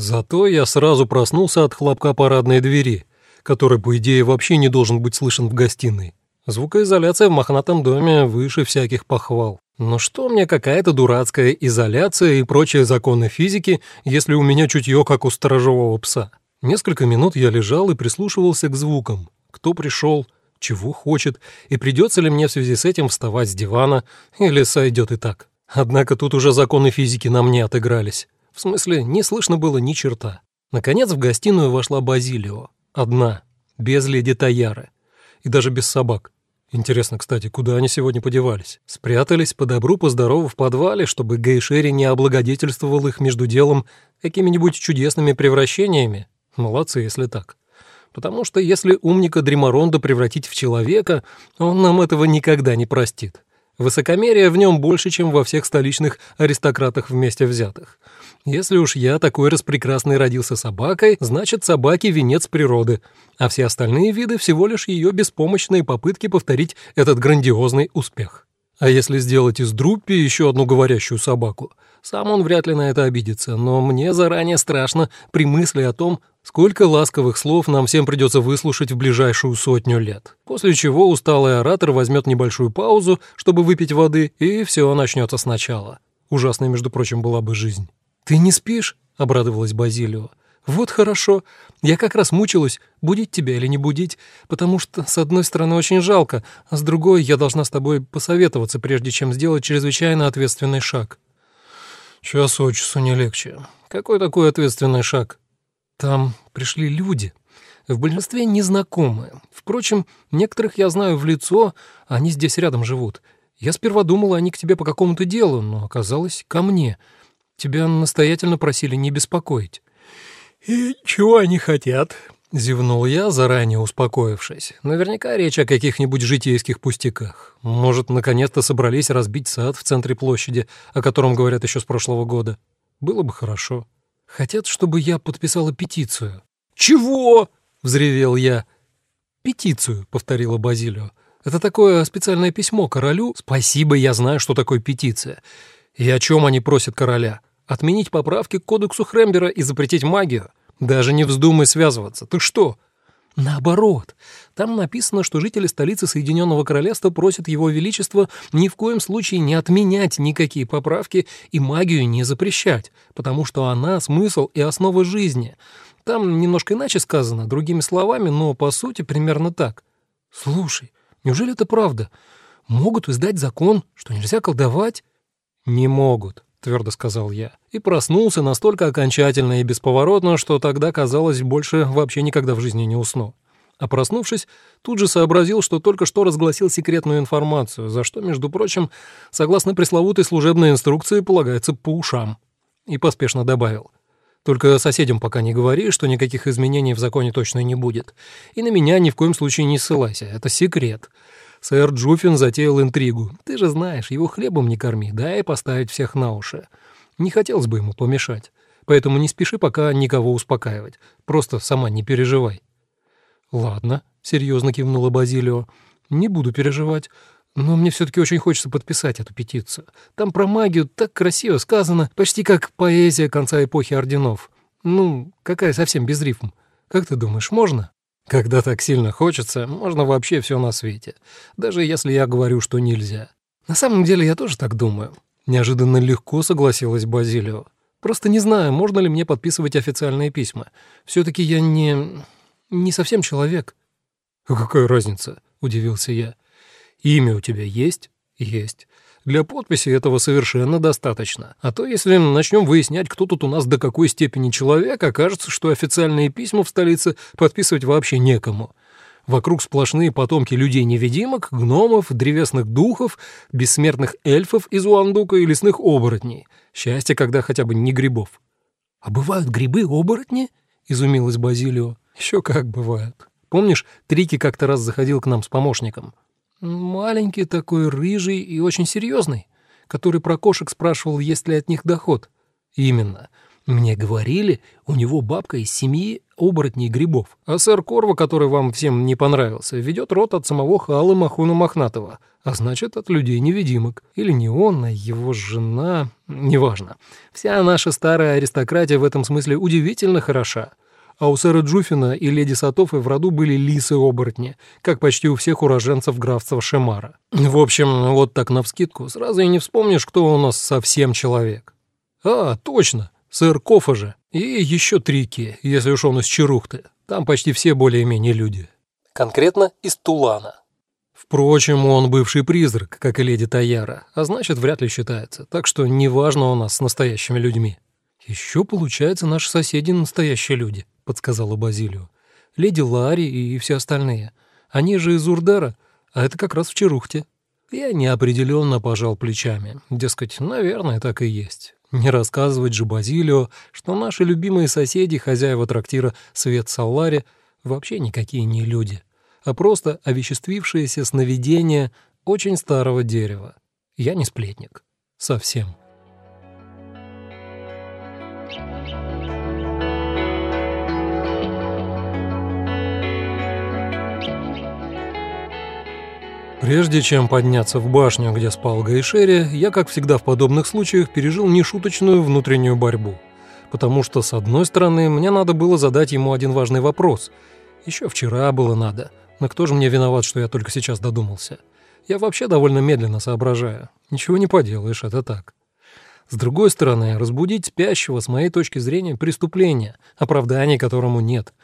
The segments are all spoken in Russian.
Зато я сразу проснулся от хлопка парадной двери, который, по идее, вообще не должен быть слышен в гостиной. Звукоизоляция в мохнатом доме выше всяких похвал. Но что мне какая-то дурацкая изоляция и прочие законы физики, если у меня чутье, как у сторожевого пса? Несколько минут я лежал и прислушивался к звукам. Кто пришел, чего хочет, и придется ли мне в связи с этим вставать с дивана, или сойдет и так. Однако тут уже законы физики на мне отыгрались. В смысле, не слышно было ни черта. Наконец в гостиную вошла Базилио. Одна, без леди Таяры. И даже без собак. Интересно, кстати, куда они сегодня подевались? Спрятались по добру, по здорову в подвале, чтобы Гейшери не облагодетельствовал их между делом какими-нибудь чудесными превращениями? Молодцы, если так. Потому что если умника Дримаронда превратить в человека, он нам этого никогда не простит. Высокомерие в нем больше, чем во всех столичных аристократах вместе взятых. Если уж я такой распрекрасный родился собакой, значит, собаки — венец природы, а все остальные виды — всего лишь ее беспомощные попытки повторить этот грандиозный успех. А если сделать из Друппи еще одну говорящую собаку, сам он вряд ли на это обидится, но мне заранее страшно при мысли о том, сколько ласковых слов нам всем придется выслушать в ближайшую сотню лет. После чего усталый оратор возьмет небольшую паузу, чтобы выпить воды, и все начнется сначала. Ужасной, между прочим, была бы жизнь. «Ты не спишь?» — обрадовалась Базилио. «Вот хорошо. Я как раз мучилась, будить тебя или не будить, потому что, с одной стороны, очень жалко, а с другой, я должна с тобой посоветоваться, прежде чем сделать чрезвычайно ответственный шаг». «Час от часу не легче. Какой такой ответственный шаг?» «Там пришли люди. В большинстве незнакомые. Впрочем, некоторых я знаю в лицо, они здесь рядом живут. Я сперва думала, они к тебе по какому-то делу, но оказалось, ко мне». Тебя настоятельно просили не беспокоить». «И чего они хотят?» — зевнул я, заранее успокоившись. Наверняка речь о каких-нибудь житейских пустяках. Может, наконец-то собрались разбить сад в центре площади, о котором говорят еще с прошлого года. Было бы хорошо. Хотят, чтобы я подписала петицию. «Чего?» — взревел я. «Петицию», — повторила Базилио. «Это такое специальное письмо королю. Спасибо, я знаю, что такое петиция. И о чем они просят короля?» Отменить поправки к кодексу Хрембера и запретить магию? Даже не вздумай связываться. Ты что? Наоборот. Там написано, что жители столицы Соединенного Королевства просят Его Величество ни в коем случае не отменять никакие поправки и магию не запрещать, потому что она — смысл и основа жизни. Там немножко иначе сказано, другими словами, но по сути примерно так. Слушай, неужели это правда? Могут издать закон, что нельзя колдовать? Не могут. — твердо сказал я, и проснулся настолько окончательно и бесповоротно, что тогда, казалось, больше вообще никогда в жизни не усну. А проснувшись, тут же сообразил, что только что разгласил секретную информацию, за что, между прочим, согласно пресловутой служебной инструкции, полагается по ушам. И поспешно добавил. Только соседям пока не говори, что никаких изменений в законе точно не будет. И на меня ни в коем случае не ссылайся, это секрет. Сэр Джуфин затеял интригу. Ты же знаешь, его хлебом не корми, дай поставить всех на уши. Не хотелось бы ему помешать. Поэтому не спеши пока никого успокаивать. Просто сама не переживай». «Ладно», — серьезно кивнула Базилио. «Не буду переживать. Но мне все-таки очень хочется подписать эту петицию. Там про магию так красиво сказано, почти как поэзия конца эпохи орденов. Ну, какая совсем без рифм. Как ты думаешь, можно?» Когда так сильно хочется, можно вообще все на свете, даже если я говорю, что нельзя. На самом деле я тоже так думаю. Неожиданно легко согласилась Базилио. Просто не знаю, можно ли мне подписывать официальные письма. Все-таки я не... не совсем человек. «Какая разница?» — удивился я. «Имя у тебя есть?» «Есть. Для подписи этого совершенно достаточно. А то, если начнем выяснять, кто тут у нас до какой степени человек, окажется, что официальные письма в столице подписывать вообще некому. Вокруг сплошные потомки людей-невидимок, гномов, древесных духов, бессмертных эльфов из Уандука и лесных оборотней. Счастье, когда хотя бы не грибов. «А бывают грибы-оборотни?» — изумилась Базилио. «Еще как бывают. Помнишь, Трики как-то раз заходил к нам с помощником?» Маленький такой, рыжий и очень серьезный, который про кошек спрашивал, есть ли от них доход. Именно. Мне говорили, у него бабка из семьи оборотней грибов. А сэр Корва, который вам всем не понравился, ведет рот от самого Халы Махуна Мохнатого, а значит, от людей-невидимок. Или не он, а его жена... Неважно. Вся наша старая аристократия в этом смысле удивительно хороша. А у сэра Джуфина и леди Сатофы в роду были лисы-оборотни, как почти у всех уроженцев графства Шемара. В общем, вот так навскидку, сразу и не вспомнишь, кто у нас совсем человек. А, точно, сэр Кофа же. И еще Трики, если уж он из Черухты. Там почти все более-менее люди. Конкретно из Тулана. Впрочем, он бывший призрак, как и леди Таяра, а значит, вряд ли считается, так что неважно у нас с настоящими людьми. Еще, получается, наши соседи настоящие люди подсказала Базилию. «Леди Ларри и все остальные. Они же из Урдера, а это как раз в Черухте». Я неопределенно пожал плечами. Дескать, наверное, так и есть. Не рассказывать же Базилио, что наши любимые соседи, хозяева трактира Свет Салари, вообще никакие не люди, а просто овеществившиеся сновидения очень старого дерева. Я не сплетник. Совсем. Прежде чем подняться в башню, где спал Гайшери, я, как всегда в подобных случаях, пережил нешуточную внутреннюю борьбу. Потому что, с одной стороны, мне надо было задать ему один важный вопрос. Еще вчера было надо. Но кто же мне виноват, что я только сейчас додумался? Я вообще довольно медленно соображаю. Ничего не поделаешь, это так. С другой стороны, разбудить спящего, с моей точки зрения, преступление, оправдания которому нет –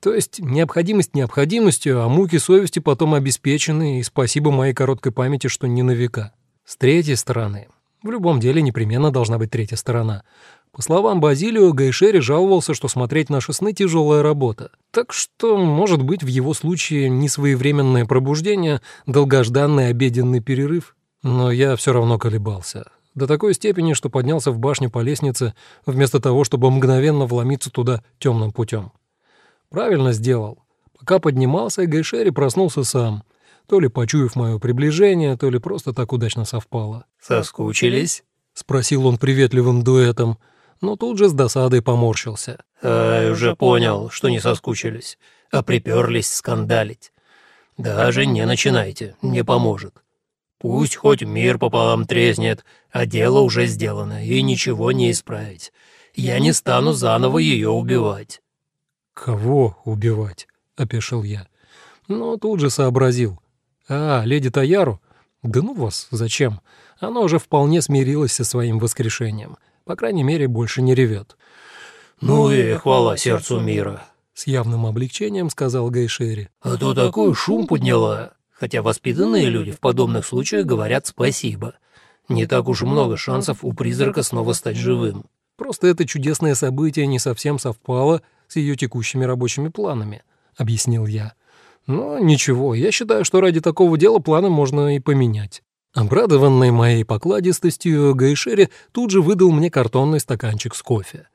то есть необходимость необходимостью, а муки совести потом обеспечены, и спасибо моей короткой памяти, что не на века. С третьей стороны, в любом деле непременно должна быть третья сторона. По словам Базилио, Гайшери жаловался, что смотреть наши сны – тяжелая работа. Так что, может быть, в его случае не своевременное пробуждение, долгожданный обеденный перерыв. Но я все равно колебался. До такой степени, что поднялся в башню по лестнице, вместо того, чтобы мгновенно вломиться туда темным путем. Правильно сделал. Пока поднимался, Гайшери проснулся сам. То ли почуяв мое приближение, то ли просто так удачно совпало. «Соскучились?» — спросил он приветливым дуэтом, но тут же с досадой поморщился. «А, уже понял, что не соскучились, а приперлись скандалить. Даже не начинайте, не поможет. Пусть хоть мир пополам треснет, а дело уже сделано, и ничего не исправить. Я не стану заново ее убивать. «Кого убивать?» — опешил я. Но тут же сообразил. «А, леди Таяру? Да ну вас, зачем? Она уже вполне смирилась со своим воскрешением. По крайней мере, больше не ревет». «Ну и хвала сердцу мира», — с явным облегчением сказал Гайшери. «А то такой шум подняла. Хотя воспитанные люди в подобных случаях говорят спасибо. Не так уж много шансов у призрака снова стать живым». Просто это чудесное событие не совсем совпало с ее текущими рабочими планами», — объяснил я. «Но ничего, я считаю, что ради такого дела планы можно и поменять». Обрадованный моей покладистостью, Гайшери тут же выдал мне картонный стаканчик с кофе.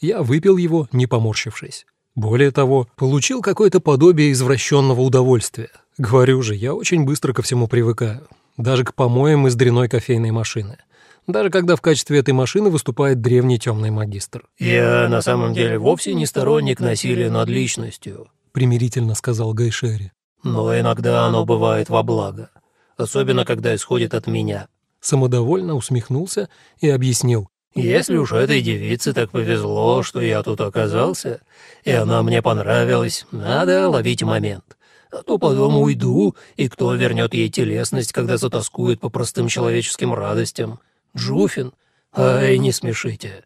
Я выпил его, не поморщившись. Более того, получил какое-то подобие извращенного удовольствия. Говорю же, я очень быстро ко всему привыкаю. Даже к помоям из дряной кофейной машины даже когда в качестве этой машины выступает древний темный магистр. «Я на самом деле вовсе не сторонник насилия над личностью», — примирительно сказал Гайшери. «Но иногда оно бывает во благо, особенно когда исходит от меня». Самодовольно усмехнулся и объяснил. «Если уж этой девице так повезло, что я тут оказался, и она мне понравилась, надо ловить момент. А то потом уйду, и кто вернет ей телесность, когда затаскует по простым человеческим радостям? Джуфин? Ай, не смешите».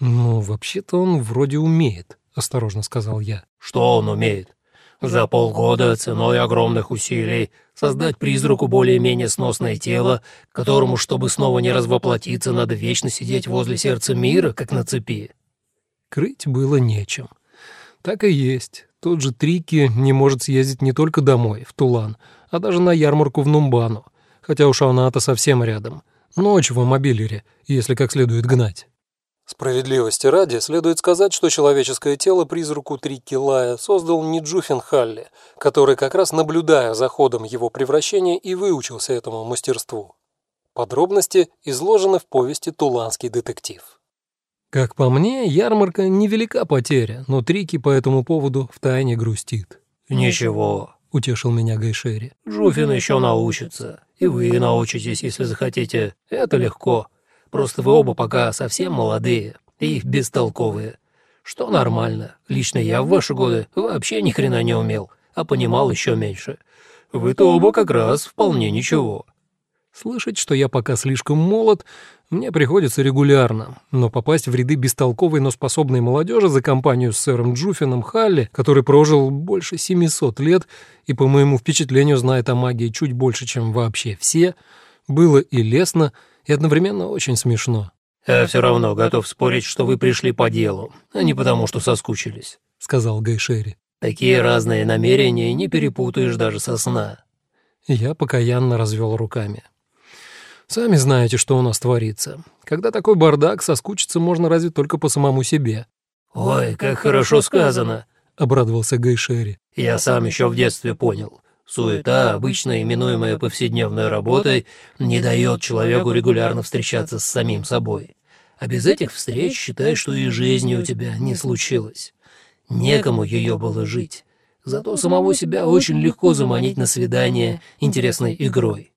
«Ну, вообще-то он вроде умеет», — осторожно сказал я. «Что он умеет? За полгода ценой огромных усилий создать призраку более-менее сносное тело, которому, чтобы снова не развоплотиться, надо вечно сидеть возле сердца мира, как на цепи». Крыть было нечем. Так и есть. Тот же Трики не может съездить не только домой, в Тулан, а даже на ярмарку в Нумбану, хотя уж она-то совсем рядом. Ночь в мобилере, если как следует гнать. Справедливости ради, следует сказать, что человеческое тело призраку Трикки Лая создал не Джуффин Халли, который как раз наблюдая за ходом его превращения и выучился этому мастерству. Подробности изложены в повести «Туланский детектив». Как по мне, ярмарка невелика потеря, но Трики по этому поводу втайне грустит. «Ничего», — утешил меня Гайшери. «Жуфин еще научится, и вы научитесь, если захотите. Это легко. Просто вы оба пока совсем молодые и бестолковые. Что нормально. Лично я в ваши годы вообще ни хрена не умел, а понимал еще меньше. Вы-то оба как раз вполне ничего». Слышать, что я пока слишком молод, мне приходится регулярно, но попасть в ряды бестолковой, но способной молодежи за компанию с сэром Джуфином Халли, который прожил больше 700 лет и, по моему впечатлению, знает о магии чуть больше, чем вообще все, было и лестно, и одновременно очень смешно. «Я все равно готов спорить, что вы пришли по делу, а не потому, что соскучились», — сказал Гайшери. «Такие разные намерения не перепутаешь даже со сна». Я покаянно развел руками. Сами знаете, что у нас творится. Когда такой бардак, соскучиться можно разве только по самому себе». «Ой, как хорошо сказано», — обрадовался Гайшери. «Я сам еще в детстве понял. Суета, обычно именуемая повседневной работой, не дает человеку регулярно встречаться с самим собой. А без этих встреч считай, что и жизни у тебя не случилось. Некому ее было жить. Зато самого себя очень легко заманить на свидание интересной игрой.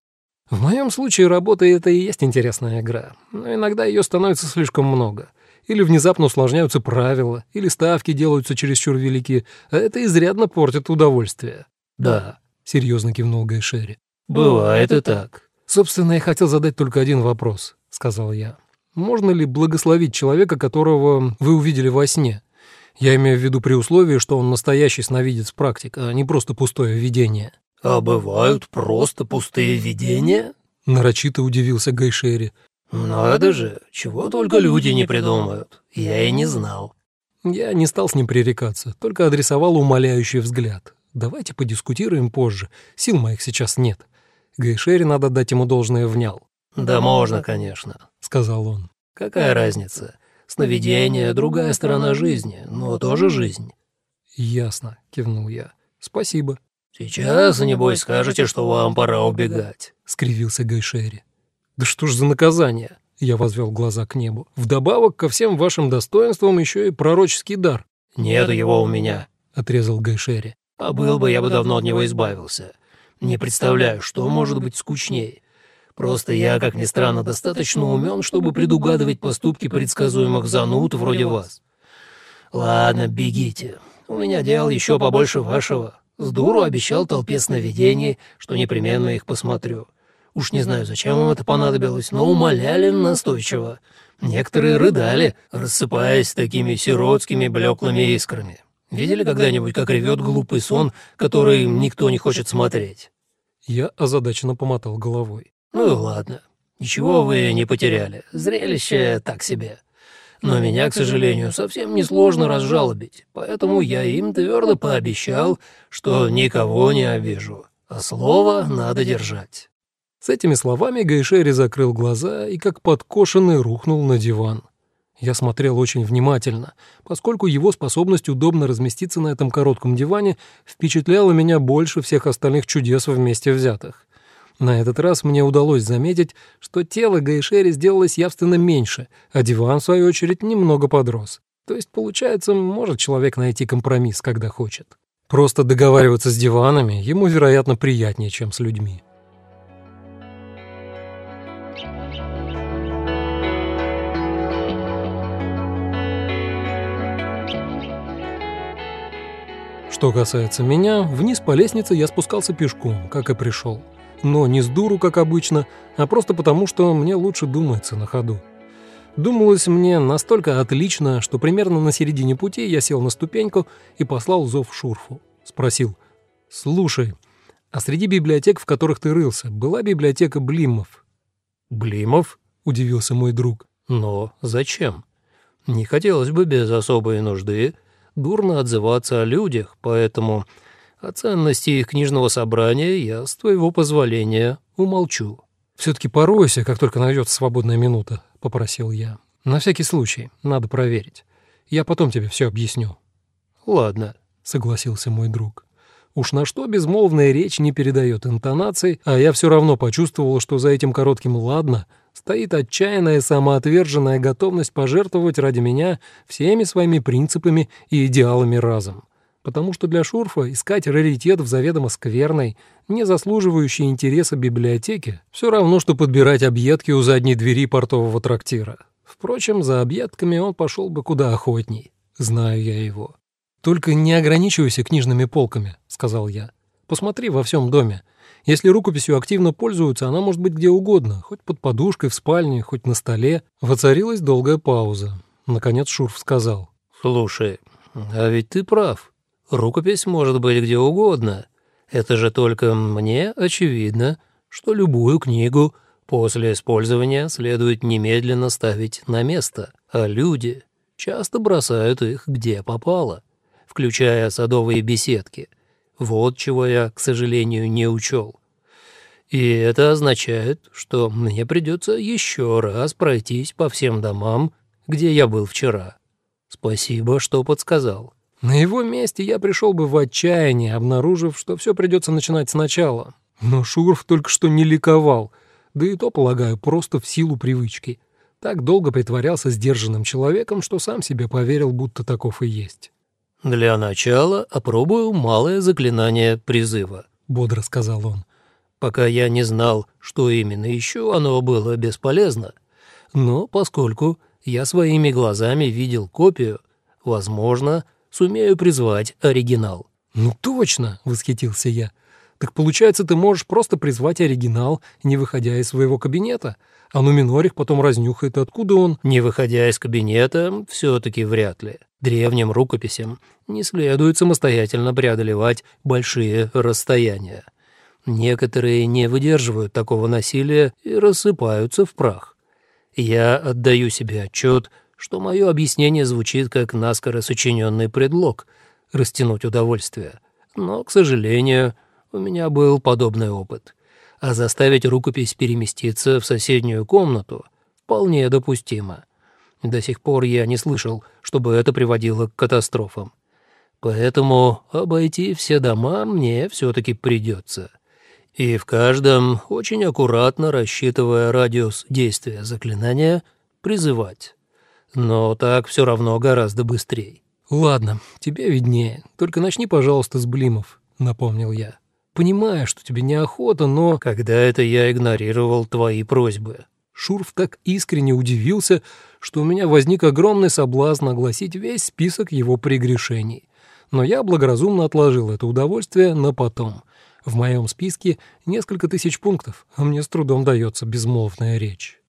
В моем случае работа — это и есть интересная игра, но иногда ее становится слишком много. Или внезапно усложняются правила, или ставки делаются чересчур велики, а это изрядно портит удовольствие. «Да», — серьезно кивнул Гайшери. «Бывает и так». «Собственно, я хотел задать только один вопрос», — сказал я. «Можно ли благословить человека, которого вы увидели во сне? Я имею в виду при условии, что он настоящий сновидец практик, а не просто пустое видение». «А бывают просто пустые видения?» — нарочито удивился Гайшери. «Надо же, чего только люди не придумают. Я и не знал». Я не стал с ним пререкаться, только адресовал умоляющий взгляд. Давайте подискутируем позже, сил моих сейчас нет. Гайшери, надо дать ему должное, внял. «Да можно, конечно», — сказал он. «Какая разница? Сновидение — другая сторона жизни, но тоже жизнь». «Ясно», — кивнул я. «Спасибо». «Сейчас, небось, скажете, что вам пора убегать», — скривился Гайшери. «Да что ж за наказание?» — я возвел глаза к небу. «Вдобавок ко всем вашим достоинствам еще и пророческий дар». «Нет его у меня», — отрезал Гайшери. «А был бы, я бы давно от него избавился. Не представляю, что может быть скучнее. Просто я, как ни странно, достаточно умен, чтобы предугадывать поступки предсказуемых зануд вроде вас. Ладно, бегите. У меня дел еще побольше вашего». С дуру обещал толпе сновидений, что непременно их посмотрю. Уж не знаю, зачем им это понадобилось, но умоляли настойчиво. Некоторые рыдали, рассыпаясь такими сиротскими блеклыми искрами. Видели когда-нибудь, как ревет глупый сон, который никто не хочет смотреть? Я озадаченно помотал головой. Ну ладно, ничего вы не потеряли. Зрелище так себе. Но меня, к сожалению, совсем несложно разжалобить, поэтому я им твердо пообещал, что никого не обижу, а слово надо держать». С этими словами Гайшери закрыл глаза и как подкошенный рухнул на диван. Я смотрел очень внимательно, поскольку его способность удобно разместиться на этом коротком диване впечатляла меня больше всех остальных чудес вместе взятых. На этот раз мне удалось заметить, что тело Гайшери сделалось явственно меньше, а диван, в свою очередь, немного подрос. То есть, получается, может человек найти компромисс, когда хочет. Просто договариваться с диванами ему, вероятно, приятнее, чем с людьми. Что касается меня, вниз по лестнице я спускался пешком, как и пришел но не с дуру, как обычно, а просто потому, что мне лучше думается на ходу. Думалось мне настолько отлично, что примерно на середине пути я сел на ступеньку и послал зов Шурфу. Спросил, «Слушай, а среди библиотек, в которых ты рылся, была библиотека Блимов?» «Блимов?» — удивился мой друг. «Но зачем? Не хотелось бы без особой нужды дурно отзываться о людях, поэтому о ценности их книжного собрания я, с твоего позволения, умолчу». «Все-таки поройся, как только найдется свободная минута», — попросил я. «На всякий случай, надо проверить. Я потом тебе все объясню». «Ладно», — согласился мой друг. Уж на что безмолвная речь не передает интонаций, а я все равно почувствовал, что за этим коротким «ладно» стоит отчаянная самоотверженная готовность пожертвовать ради меня всеми своими принципами и идеалами разом. Потому что для Шурфа искать раритет в заведомо скверной, не заслуживающей интереса библиотеки, все равно, что подбирать объедки у задней двери портового трактира. Впрочем, за объедками он пошел бы куда охотней. Знаю я его. «Только не ограничивайся книжными полками», — сказал я. «Посмотри во всем доме. Если рукописью активно пользуются, она может быть где угодно, хоть под подушкой в спальне, хоть на столе». Воцарилась долгая пауза. Наконец Шурф сказал. «Слушай, а ведь ты прав. Рукопись может быть где угодно. Это же только мне очевидно, что любую книгу после использования следует немедленно ставить на место, а люди часто бросают их где попало, включая садовые беседки. Вот чего я, к сожалению, не учел. И это означает, что мне придется еще раз пройтись по всем домам, где я был вчера. Спасибо, что подсказал. На его месте я пришел бы в отчаяние, обнаружив, что все придется начинать сначала. Но Шуров только что не ликовал, да и то, полагаю, просто в силу привычки. Так долго притворялся сдержанным человеком, что сам себе поверил, будто таков и есть. «Для начала опробую малое заклинание призыва», — бодро сказал он. «Пока я не знал, что именно еще, оно было бесполезно. Но поскольку я своими глазами видел копию, возможно, сумею призвать оригинал». «Ну точно!» — восхитился я. «Так получается, ты можешь просто призвать оригинал, не выходя из своего кабинета, а Нуминорих потом разнюхает, откуда он...» «Не выходя из кабинета, все-таки вряд ли. Древним рукописям не следует самостоятельно преодолевать большие расстояния. Некоторые не выдерживают такого насилия и рассыпаются в прах. Я отдаю себе отчет, что мое объяснение звучит как наскоро сочиненный предлог растянуть удовольствие. Но, к сожалению, у меня был подобный опыт. А заставить рукопись переместиться в соседнюю комнату вполне допустимо. До сих пор я не слышал, чтобы это приводило к катастрофам. Поэтому обойти все дома мне все-таки придется. И в каждом, очень аккуратно рассчитывая радиус действия заклинания, призывать но так все равно гораздо быстрее. «Ладно, тебе виднее. Только начни, пожалуйста, с блимов», — напомнил я. «Понимаю, что тебе неохота, но...» «Когда это я игнорировал твои просьбы?» Шурф так искренне удивился, что у меня возник огромный соблазн огласить весь список его прегрешений. Но я благоразумно отложил это удовольствие на потом. В моем списке несколько тысяч пунктов, а мне с трудом дается безмолвная речь.